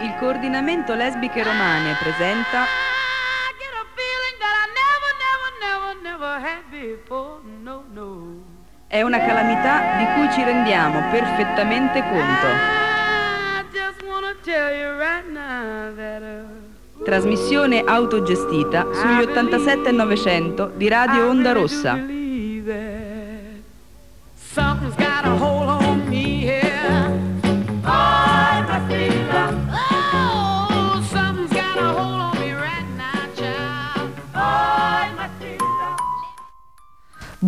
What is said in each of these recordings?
Il coordinamento lesbiche romane presenta È una calamità di cui ci rendiamo perfettamente conto. Trasmissione autogestita sugli 87 e 900 di Radio Onda Rossa.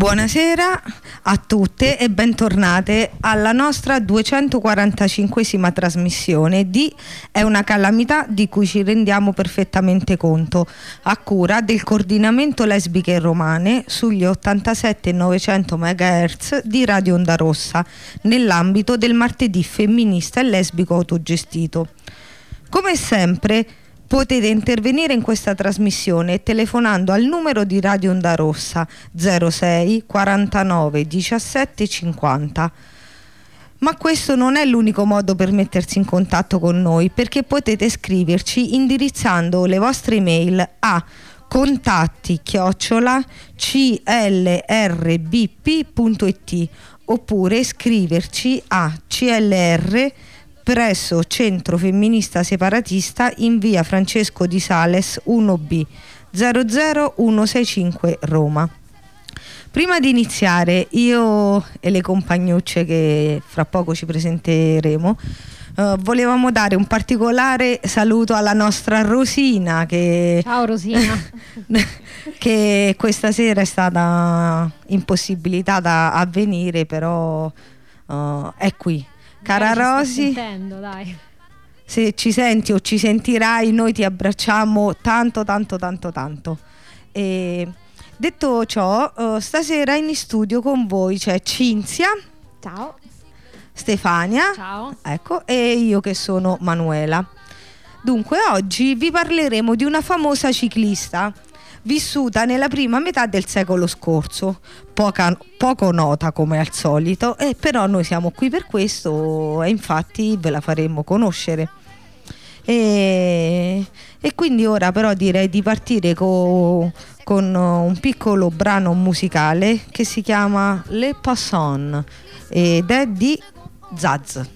Buonasera a tutte e bentornate alla nostra 245esima trasmissione di È una calamità di cui ci rendiamo perfettamente conto, a cura del coordinamento lesbiche romane sugli 87 e 900 MHz di Radio Onda Rossa, nell'ambito del martedì femminista e lesbico autogestito. Come sempre, Potete intervenire in questa trasmissione telefonando al numero di Radio Onda Rossa 06 49 17 50. Ma questo non è l'unico modo per mettersi in contatto con noi perché potete scriverci indirizzando le vostre email a contatti chiocciola clrbp.it oppure scriverci a clr presso Centro Femminista Separatista in via Francesco di Sales 1B 00165 Roma. Prima di iniziare, io e le compagnucce che fra poco ci presenteremo, uh, volevamo dare un particolare saluto alla nostra Rosina che, Ciao Rosina. che questa sera è stata impossibilitata a venire, però uh, è qui Cara Rosy, se ci senti o ci sentirai, noi ti abbracciamo tanto, tanto, tanto, tanto. E detto ciò, uh, stasera in studio con voi c'è Cinzia. Ciao. Stefania. Ciao. Ecco, e io che sono Manuela. Dunque, oggi vi parleremo di una famosa ciclista vissuta nella prima metà del secolo scorso, Poca, poco nota come al solito, e però noi siamo qui per questo e infatti ve la faremo conoscere. E, e quindi ora però direi di partire co, con un piccolo brano musicale che si chiama Le Passon ed è di Zaz.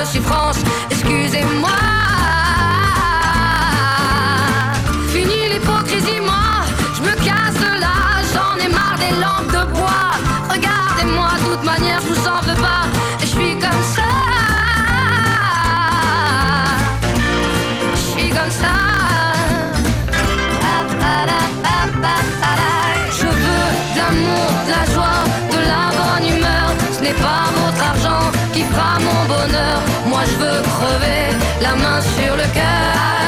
je suis France. La main sur le cœur.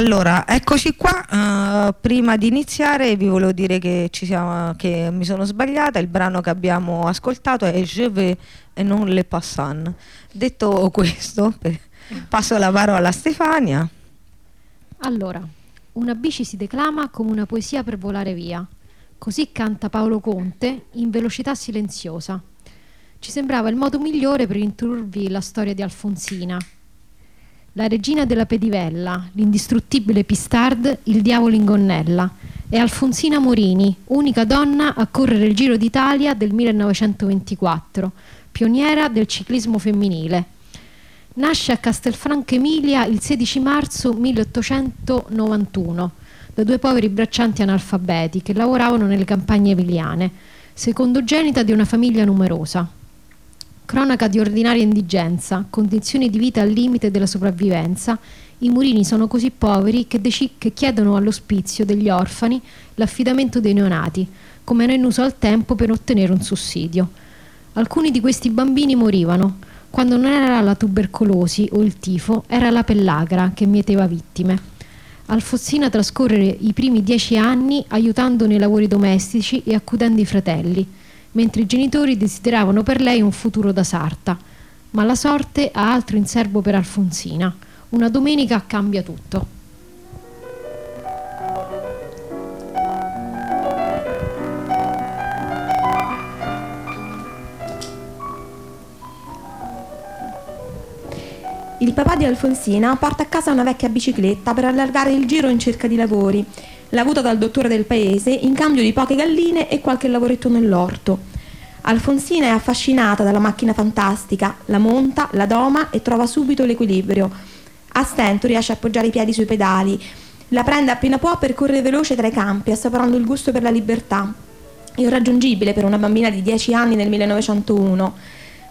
Allora, eccoci qua. Uh, prima di iniziare vi volevo dire che, siamo, che, mi sono sbagliata. Il brano che abbiamo ascoltato è Je vais e non Le Passant. Detto questo, passo la parola a Stefania. Allora, una bici si declama come una poesia per volare via. Così canta Paolo Conte in velocità silenziosa. Ci sembrava il modo migliore per introdurvi la storia di Alfonsina, la regina della pedivella, l'indistruttibile Pistard, il diavolo in gonnella e Alfonsina Morini, unica donna a correre il Giro d'Italia del 1924, pioniera del ciclismo femminile. Nasce a Castelfranco Emilia il 16 marzo 1891 da due poveri braccianti analfabeti che lavoravano nelle campagne emiliane, secondogenita di una famiglia numerosa. Cronaca di ordinaria indigenza, condizioni di vita al limite della sopravvivenza, i Murini sono così poveri che, che chiedono all'ospizio degli orfani l'affidamento dei neonati, come era in uso al tempo per ottenere un sussidio. Alcuni di questi bambini morivano. Quando non era la tubercolosi o il tifo, era la pellagra che mieteva vittime. Alfonsina trascorre i primi dieci anni aiutando nei lavori domestici e accudendo i fratelli mentre i genitori desideravano per lei un futuro da sarta. Ma la sorte ha altro in serbo per Alfonsina. Una domenica cambia tutto. Il papà di Alfonsina porta a casa una vecchia bicicletta per allargare il giro in cerca di lavori l'ha avuta dal dottore del paese in cambio di poche galline e qualche lavoretto nell'orto. Alfonsina è affascinata dalla macchina fantastica, la monta, la doma e trova subito l'equilibrio. A stento riesce a appoggiare i piedi sui pedali, la prende appena può per correre veloce tra i campi, assaporando il gusto per la libertà. Irraggiungibile per una bambina di 10 anni nel 1901.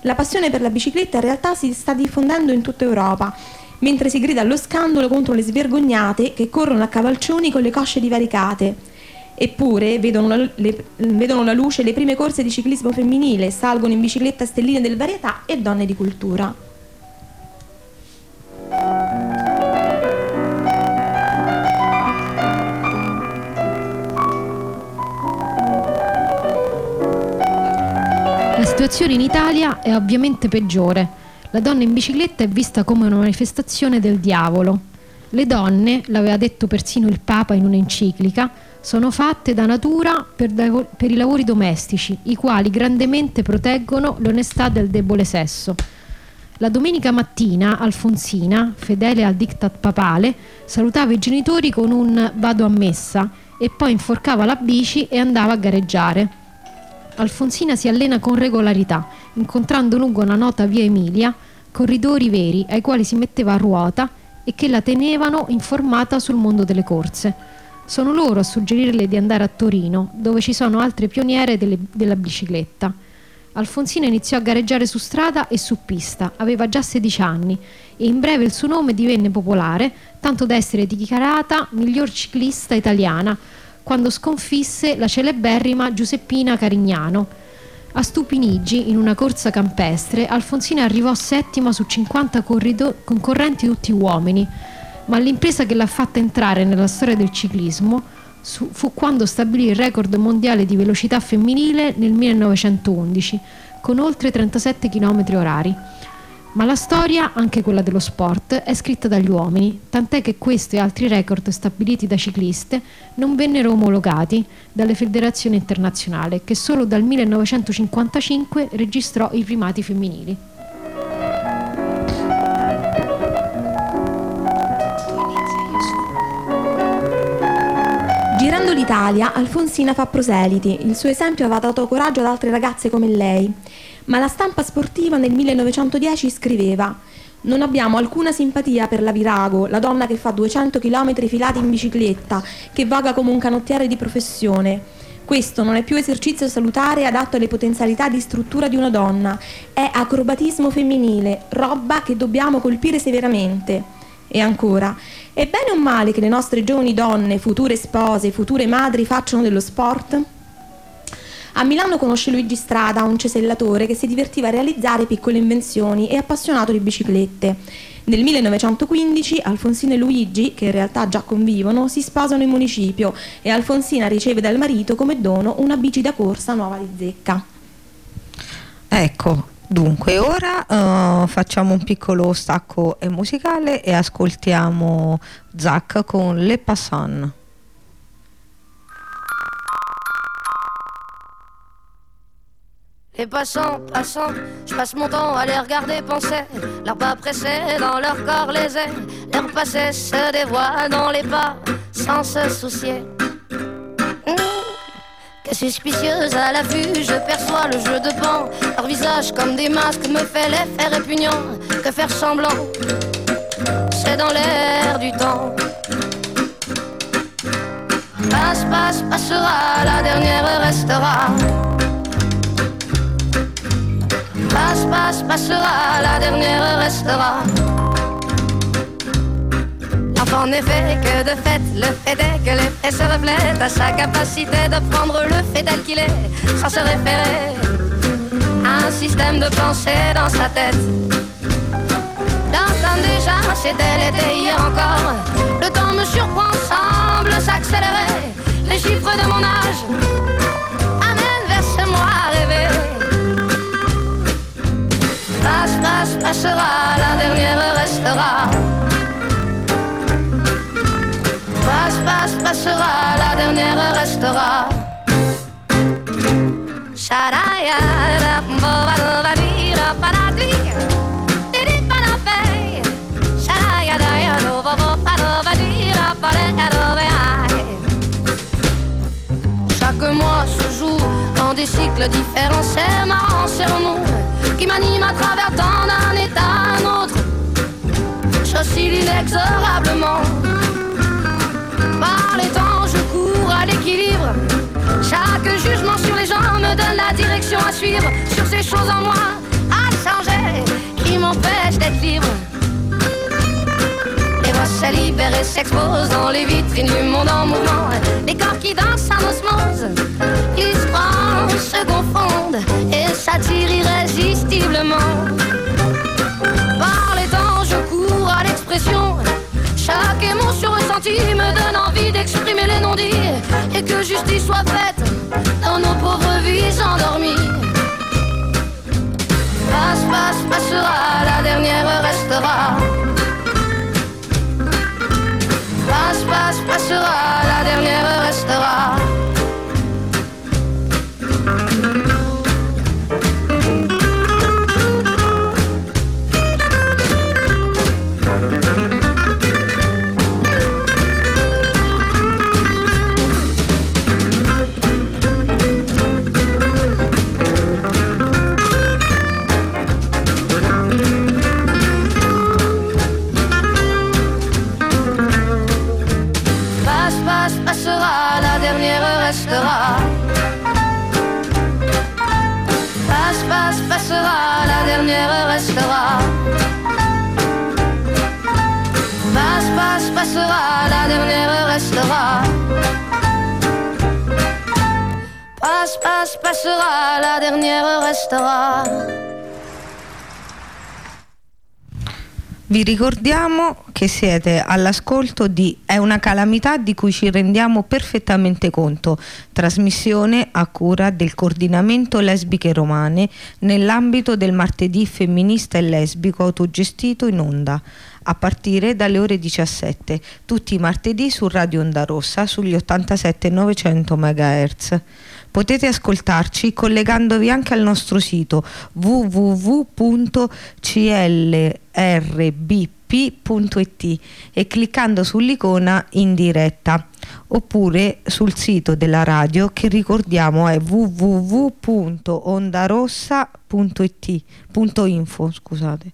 La passione per la bicicletta in realtà si sta diffondendo in tutta Europa mentre si grida allo scandalo contro le svergognate che corrono a cavalcioni con le cosce divaricate. Eppure vedono la, le, vedono la luce le prime corse di ciclismo femminile, salgono in bicicletta stelline del varietà e donne di cultura. La situazione in Italia è ovviamente peggiore la donna in bicicletta è vista come una manifestazione del diavolo. Le donne, l'aveva detto persino il Papa in un'enciclica, sono fatte da natura per, per i lavori domestici, i quali grandemente proteggono l'onestà del debole sesso. La domenica mattina Alfonsina, fedele al diktat papale, salutava i genitori con un vado a messa e poi inforcava la bici e andava a gareggiare. Alfonsina si allena con regolarità, incontrando lungo una nota via Emilia corridori veri ai quali si metteva a ruota e che la tenevano informata sul mondo delle corse. Sono loro a suggerirle di andare a Torino, dove ci sono altre pioniere delle, della bicicletta. Alfonsina iniziò a gareggiare su strada e su pista, aveva già 16 anni e in breve il suo nome divenne popolare, tanto da essere dichiarata miglior ciclista italiana, quando sconfisse la celeberrima Giuseppina Carignano. A Stupinigi, in una corsa campestre, Alfonsina arrivò settima su 50 corrido- concorrenti tutti uomini, ma l'impresa che l'ha fatta entrare nella storia del ciclismo su- fu quando stabilì il record mondiale di velocità femminile nel 1911, con oltre 37 km orari. Ma la storia, anche quella dello sport, è scritta dagli uomini, tant'è che questo e altri record stabiliti da cicliste non vennero omologati dalle federazioni internazionali, che solo dal 1955 registrò i primati femminili. Girando l'Italia, Alfonsina fa proseliti. Il suo esempio aveva dato coraggio ad altre ragazze come lei. Ma la stampa sportiva nel 1910 scriveva non abbiamo alcuna simpatia per la Virago, la donna che fa 200 km filati in bicicletta, che vaga come un canottiere di professione. Questo non è più esercizio salutare adatto alle potenzialità di struttura di una donna, è acrobatismo femminile, roba che dobbiamo colpire severamente. E ancora, è bene o male che le nostre giovani donne, future spose, future madri facciano dello sport? A Milano conosce Luigi Strada, un cesellatore che si divertiva a realizzare piccole invenzioni e appassionato di biciclette. Nel 1915 Alfonsina e Luigi, che in realtà già convivono, si sposano in municipio e Alfonsina riceve dal marito come dono una bici da corsa nuova di zecca. Ecco, Dunque, ora uh, facciamo un piccolo stacco musicale e ascoltiamo Zach con Le Passant. Les passants, passants, je passe mon temps à les regarder penser. Leurs pas pressés dans leur corps les ailes. Leur passé se dévoile dans les pas sans se soucier suspicieuse à la vue, je perçois le jeu de pan. Leur visage comme des masques me fait l'effet répugnant. Que faire semblant, c'est dans l'air du temps. Passe, passe, passera, la dernière restera. Passe, passe, passera, la dernière restera. En effet que de fait, le fait est que l'effet se reflète à sa capacité de prendre le fait tel qu'il est, sans se référer à un système de pensée dans sa tête. Dans déjà, c'était l'été marchera, la dernière restera. Passe, passe, passera, la dernière restera. Sharaya, la la la paradis, tiri panapei. Sharaya, daya, no, bo, bo, parovadi, la Chaque mois se joue dans des cycles différents, c'est marrant, c'est nous qui m'anime à travers tant d'un état à un autre. J'oscille inexorablement par les temps, je cours à l'équilibre. Chaque jugement sur les gens me donne la direction à suivre. Sur ces choses s'exposent dans les vitrines du monde en mouvement. Les corps qui dansent en osmose, qui se prennent, se confondent et s'attirent irrésistiblement. Par les temps, je cours à l'expression chaque émotion ressentie me donne envie d'exprimer les non-dits et que justice soit faite dans nos pauvres vies endormies. Passe, passe, passera, la dernière restera. Passe, passe, passera, la dernière restera. Dernière restera. Vi ricordiamo che siete all'ascolto di È una calamità di cui ci rendiamo perfettamente conto, trasmissione a cura del coordinamento lesbiche romane nell'ambito del martedì femminista e lesbico autogestito in onda a partire dalle ore 17, tutti i martedì su Radio Onda Rossa sugli 87 900 MHz. Potete ascoltarci collegandovi anche al nostro sito www.clrbp.it e cliccando sull'icona in diretta oppure sul sito della radio che ricordiamo è www.ondarossa.it.info scusate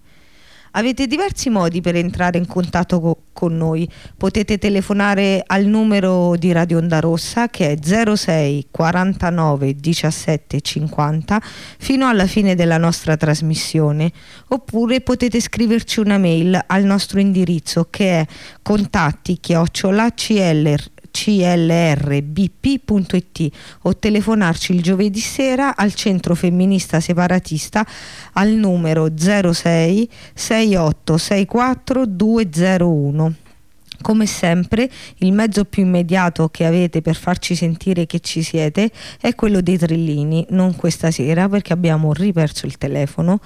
Avete diversi modi per entrare in contatto co con noi. Potete telefonare al numero di Radio Onda Rossa che è 06 49 17 50 fino alla fine della nostra trasmissione oppure potete scriverci una mail al nostro indirizzo che è contatti chiocciola clr clrbp.it o telefonarci il giovedì sera al centro femminista separatista al numero 06 68 64 201. Come sempre, il mezzo più immediato che avete per farci sentire che ci siete è quello dei trillini, non questa sera perché abbiamo riperso il telefono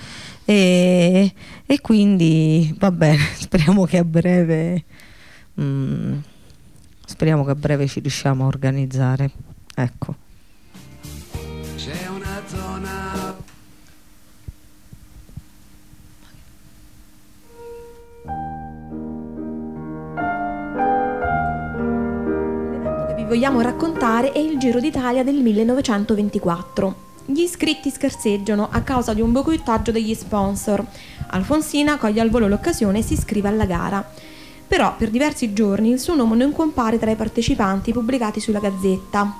e, e quindi va bene, speriamo che a breve... Mm, Speriamo che a breve ci riusciamo a organizzare. Ecco. C'è una zona L'evento che vi vogliamo raccontare è il Giro d'Italia del 1924. Gli iscritti scarseggiano a causa di un boicottaggio degli sponsor. Alfonsina coglie al volo l'occasione e si iscrive alla gara però per diversi giorni il suo nome non compare tra i partecipanti pubblicati sulla Gazzetta.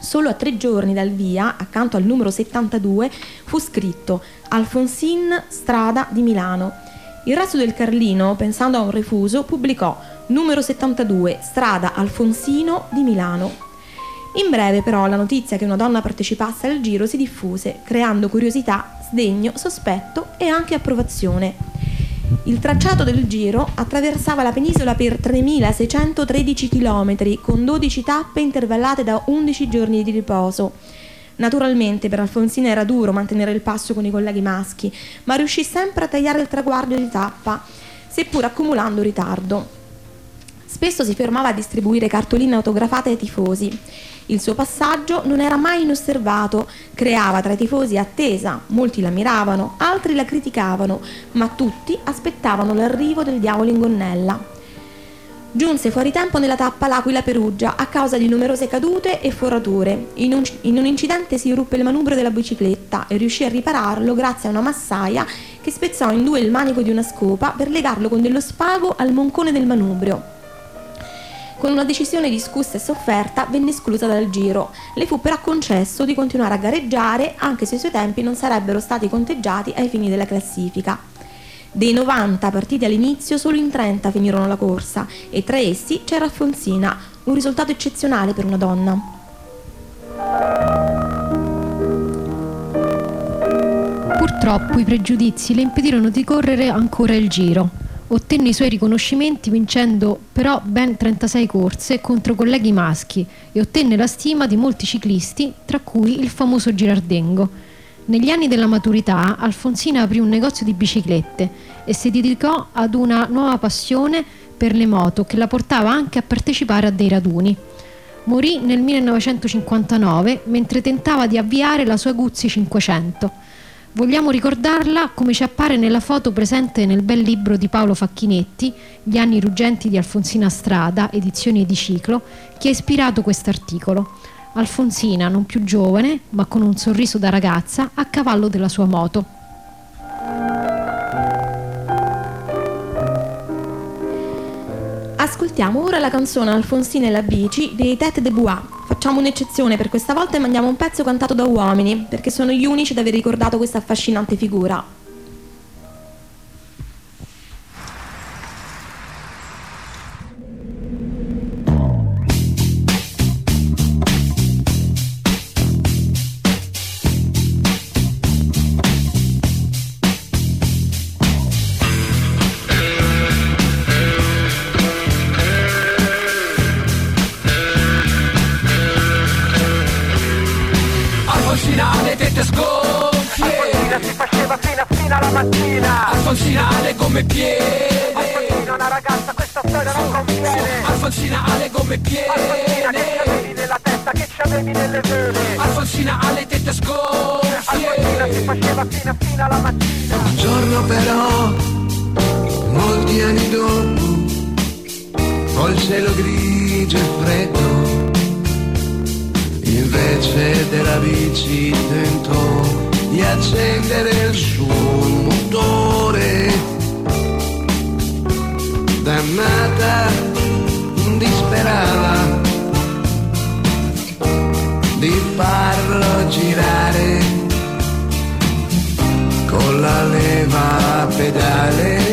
Solo a tre giorni dal via, accanto al numero 72, fu scritto Alfonsin Strada di Milano. Il resto del Carlino, pensando a un refuso, pubblicò numero 72 Strada Alfonsino di Milano. In breve però la notizia che una donna partecipasse al giro si diffuse, creando curiosità, sdegno, sospetto e anche approvazione. Il tracciato del giro attraversava la penisola per 3.613 km con 12 tappe intervallate da 11 giorni di riposo. Naturalmente per Alfonsina era duro mantenere il passo con i colleghi maschi, ma riuscì sempre a tagliare il traguardo di tappa, seppur accumulando ritardo. Spesso si fermava a distribuire cartoline autografate ai tifosi. Il suo passaggio non era mai inosservato, creava tra i tifosi attesa, molti la miravano, altri la criticavano, ma tutti aspettavano l'arrivo del diavolo in gonnella. Giunse fuori tempo nella tappa l'Aquila Perugia a causa di numerose cadute e forature. In un, in un incidente si ruppe il manubrio della bicicletta e riuscì a ripararlo grazie a una massaia che spezzò in due il manico di una scopa per legarlo con dello spago al moncone del manubrio. Con una decisione discussa e sofferta venne esclusa dal giro. Le fu però concesso di continuare a gareggiare anche se i suoi tempi non sarebbero stati conteggiati ai fini della classifica. Dei 90 partiti all'inizio, solo in 30 finirono la corsa e tra essi c'era Alfonsina, un risultato eccezionale per una donna. Purtroppo i pregiudizi le impedirono di correre ancora il giro. Ottenne i suoi riconoscimenti vincendo però ben 36 corse contro colleghi maschi e ottenne la stima di molti ciclisti, tra cui il famoso Girardengo. Negli anni della maturità Alfonsina aprì un negozio di biciclette e si dedicò ad una nuova passione per le moto che la portava anche a partecipare a dei raduni. Morì nel 1959 mentre tentava di avviare la sua Guzzi 500 Vogliamo ricordarla come ci appare nella foto presente nel bel libro di Paolo Facchinetti, Gli anni ruggenti di Alfonsina Strada, edizioni di ciclo, che ha ispirato quest'articolo. Alfonsina, non più giovane, ma con un sorriso da ragazza, a cavallo della sua moto. Ascoltiamo ora la canzone Alfonsina e la bici dei Tete de Bois. Facciamo un'eccezione per questa volta e mandiamo un pezzo cantato da uomini, perché sono gli unici ad aver ricordato questa affascinante figura. Accendere il suo motore. Dannata, disperava di farlo girare con la leva a pedale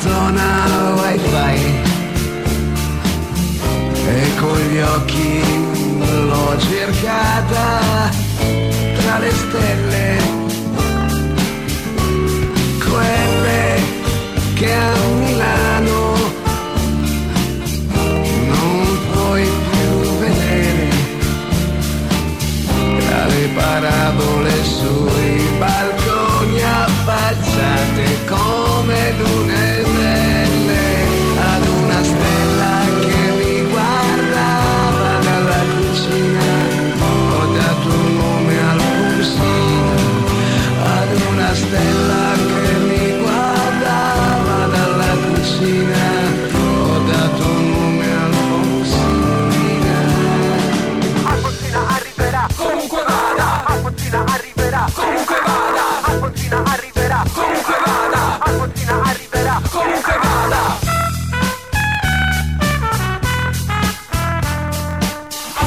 zona wifi e con gli occhi l'ho cercata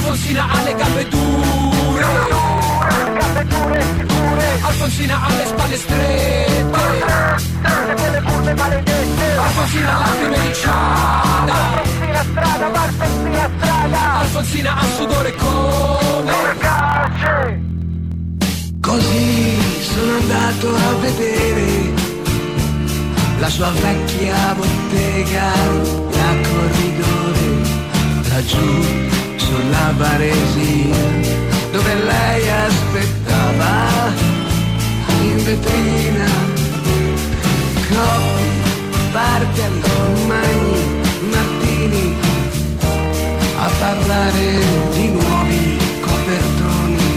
Alfonsina ha le gambe dure. Alfonsina ha le spalle strette. Curve maledette Alfonsina lacrime di ciada. Alfonsina strada, Alfonsina strada Alfonsina ha sudore come? Percace Così sono andato a vedere la sua vecchia bottega da corridore laggiù sulla Varesina dove lei aspettava in vetrina. Coppi, bartender, magni, martini a parlare di nuovi copertoni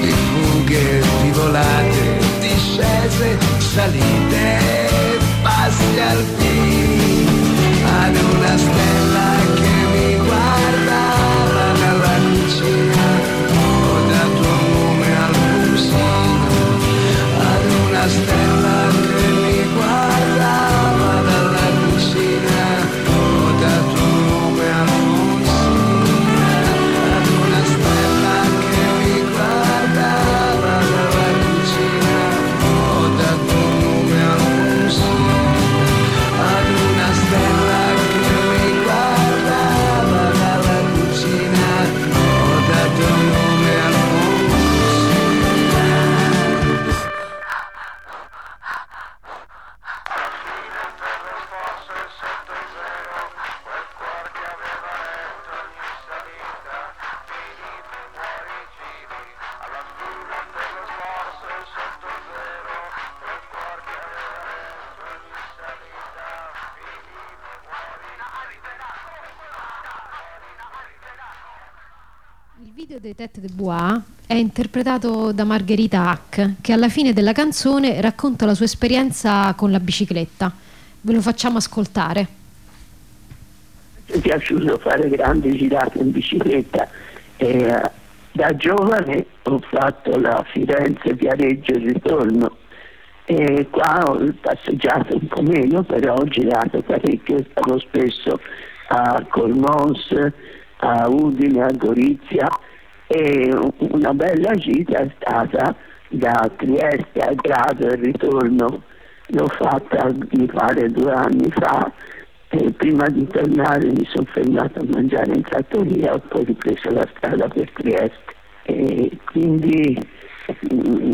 di fughe, di volate, discese, salite, passi alpini, ad una stella video dei Tête de Bois è interpretato da Margherita Hack, che alla fine della canzone racconta la sua esperienza con la bicicletta. Ve lo facciamo ascoltare. Mi è piaciuto fare grandi girate in bicicletta e eh, da giovane ho fatto la Firenze-Viareggio ritorno e qua ho passeggiato un po' meno, però ho girato parecchio, stavo spesso a Colmos, a Udine, a Gorizia e una bella gita è stata da Trieste a Grado e ritorno l'ho fatta mi pare due anni fa e prima di tornare mi sono fermato a mangiare in trattoria e poi ripreso la strada per Trieste. E quindi mm,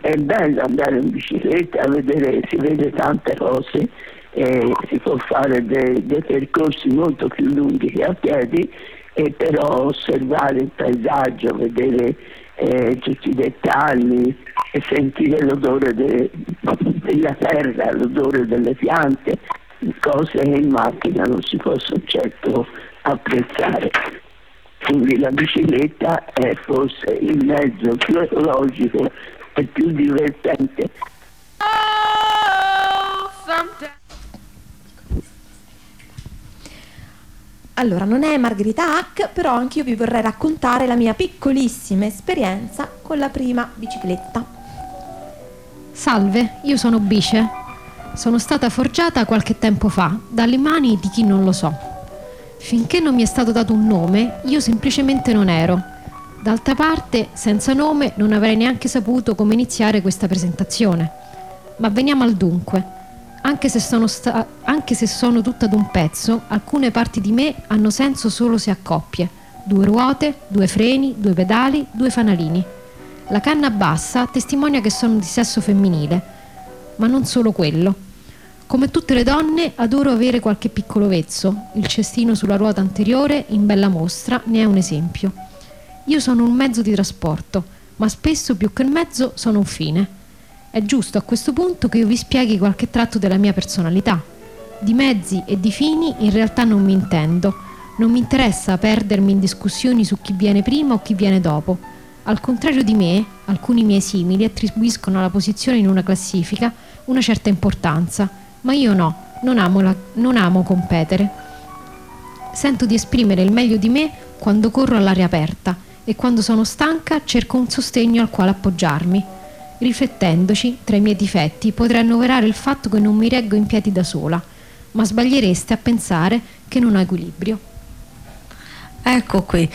è bello andare in bicicletta vedere, si vede tante cose si può fare dei, dei percorsi molto più lunghi che a piedi e però osservare il paesaggio, vedere eh, tutti i dettagli e sentire l'odore de- della terra, l'odore delle piante, cose che in macchina non si possono certo apprezzare. Quindi la bicicletta è forse il mezzo più ecologico e più divertente. Allora, non è Margherita Hack, però anche io vi vorrei raccontare la mia piccolissima esperienza con la prima bicicletta. Salve, io sono Bice. Sono stata forgiata qualche tempo fa dalle mani di chi non lo so. Finché non mi è stato dato un nome, io semplicemente non ero. D'altra parte, senza nome, non avrei neanche saputo come iniziare questa presentazione. Ma veniamo al dunque. Anche se, sono sta- anche se sono tutta d'un pezzo, alcune parti di me hanno senso solo se a coppie. Due ruote, due freni, due pedali, due fanalini. La canna bassa testimonia che sono di sesso femminile, ma non solo quello. Come tutte le donne, adoro avere qualche piccolo vezzo. Il cestino sulla ruota anteriore, in bella mostra, ne è un esempio. Io sono un mezzo di trasporto, ma spesso più che il mezzo sono un fine. È giusto a questo punto che io vi spieghi qualche tratto della mia personalità. Di mezzi e di fini in realtà non mi intendo. Non mi interessa perdermi in discussioni su chi viene prima o chi viene dopo. Al contrario di me, alcuni miei simili attribuiscono alla posizione in una classifica una certa importanza, ma io no, non amo, la- non amo competere. Sento di esprimere il meglio di me quando corro all'aria aperta e quando sono stanca cerco un sostegno al quale appoggiarmi. Riflettendoci, tra i miei difetti potrei annoverare il fatto che non mi reggo in piedi da sola, ma sbagliereste a pensare che non ho equilibrio. Ecco qui.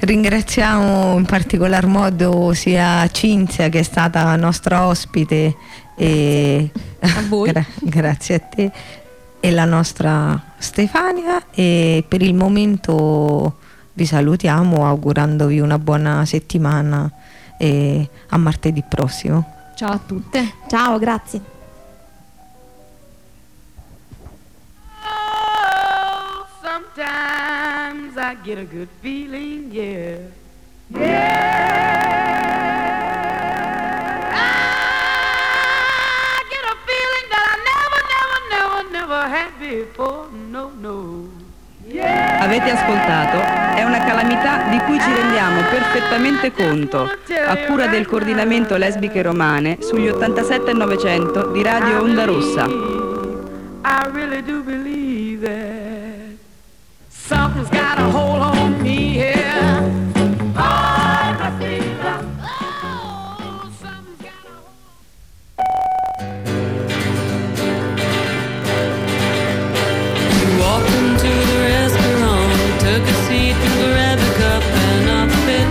Ringraziamo in particolar modo sia Cinzia che è stata nostra ospite e A voi. Gra- grazie a te e la nostra Stefania e per il momento vi salutiamo augurandovi una buona settimana e a martedì prossimo. Ciao a tutte. Ciao, grazie. Oh, sometimes I get a good feeling, yeah. Yeah. I get a feeling that I never, never, never, never had before. No, no. Avete ascoltato? È una calamità di cui ci rendiamo perfettamente conto, a cura del coordinamento lesbiche romane sugli 87 e 900 di Radio Onda Rossa.